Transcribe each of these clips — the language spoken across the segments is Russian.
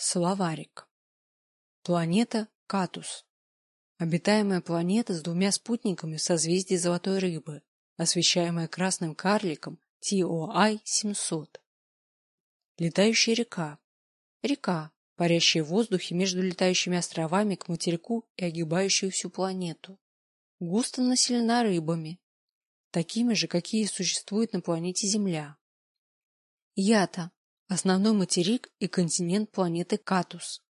Словарик. Планета Катус. Обитаемая планета с двумя спутниками в созвездии Золотой Рыбы, освещаемая красным карликом TOI-700. Летающая река. Река, парящая в воздухе между летающими островами к материку и огибающую всю планету. Густо населена рыбами, такими же, какие существуют на планете Земля. Ята – основной материк и континент планеты Катус.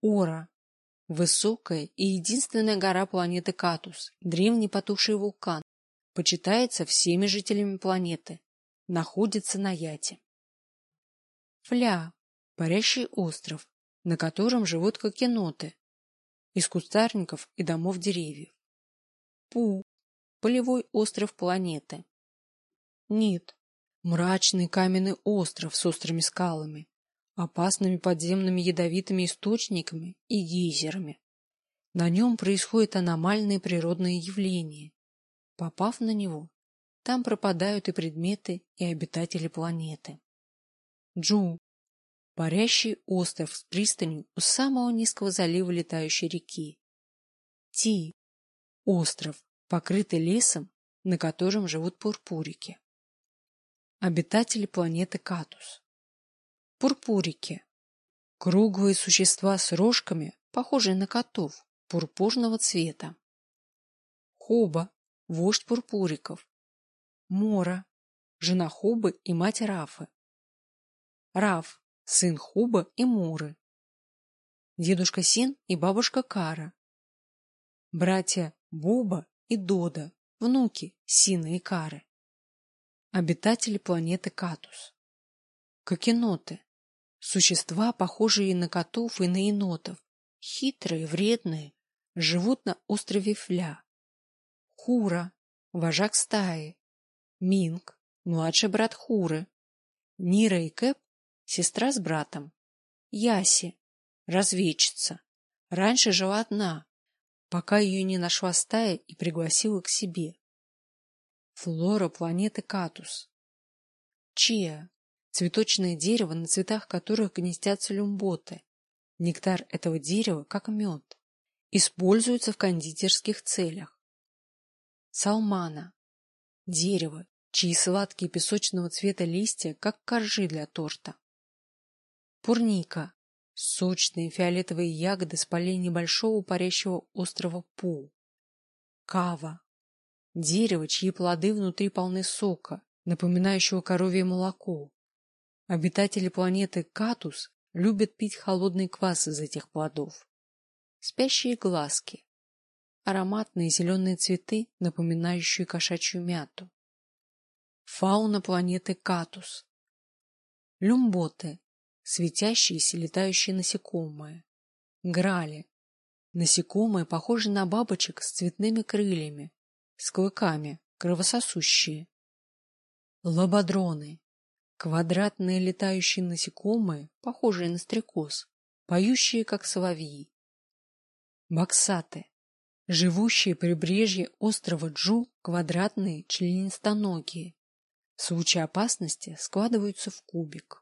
Ора – высокая и единственная гора планеты Катус, древний потухший вулкан, почитается всеми жителями планеты, находится на Яте. Фля – парящий остров, на котором живут кокеноты, из кустарников и домов деревьев. Пу – полевой остров планеты. Нит – мрачный каменный остров с острыми скалами, опасными подземными ядовитыми источниками и гейзерами. На нем происходят аномальные природные явления. Попав на него, там пропадают и предметы, и обитатели планеты. Джу – парящий остров с пристанью у самого низкого залива летающей реки. Ти – остров, покрытый лесом, на котором живут пурпурики. Обитатели планеты Катус. Пурпурики – круглые существа с рожками, похожие на котов, пурпурного цвета. Хоба – вождь пурпуриков. Мора – жена Хобы и мать Рафы. Раф – сын Хуба и Муры. Дедушка Син и бабушка Кара. Братья Боба и Дода, внуки Сина и Кары. Обитатели планеты Катус. Кокеноты. Существа, похожие на котов и на енотов. Хитрые, вредные. Живут на острове Фля. Хура. Вожак стаи. Минг. Младший брат Хуры. Нира и Кэп сестра с братом. Яси, разведчица. Раньше жила одна, пока ее не нашла стая и пригласила к себе. Флора планеты Катус. Чия – цветочное дерево, на цветах которых гнездятся люмботы. Нектар этого дерева, как мед, используется в кондитерских целях. Салмана – дерево, чьи сладкие песочного цвета листья, как коржи для торта. Пурника — сочные фиолетовые ягоды с полей небольшого парящего острова Пу. Кава — дерево, чьи плоды внутри полны сока, напоминающего коровье молоко. Обитатели планеты Катус любят пить холодный квас из этих плодов. Спящие глазки — ароматные зеленые цветы, напоминающие кошачью мяту. Фауна планеты Катус. Люмботы светящиеся летающие насекомые. Грали. Насекомые, похожие на бабочек с цветными крыльями, с клыками, кровососущие. Лободроны. Квадратные летающие насекомые, похожие на стрекоз, поющие, как соловьи. Боксаты. Живущие прибрежье острова Джу квадратные членистоногие. В случае опасности складываются в кубик.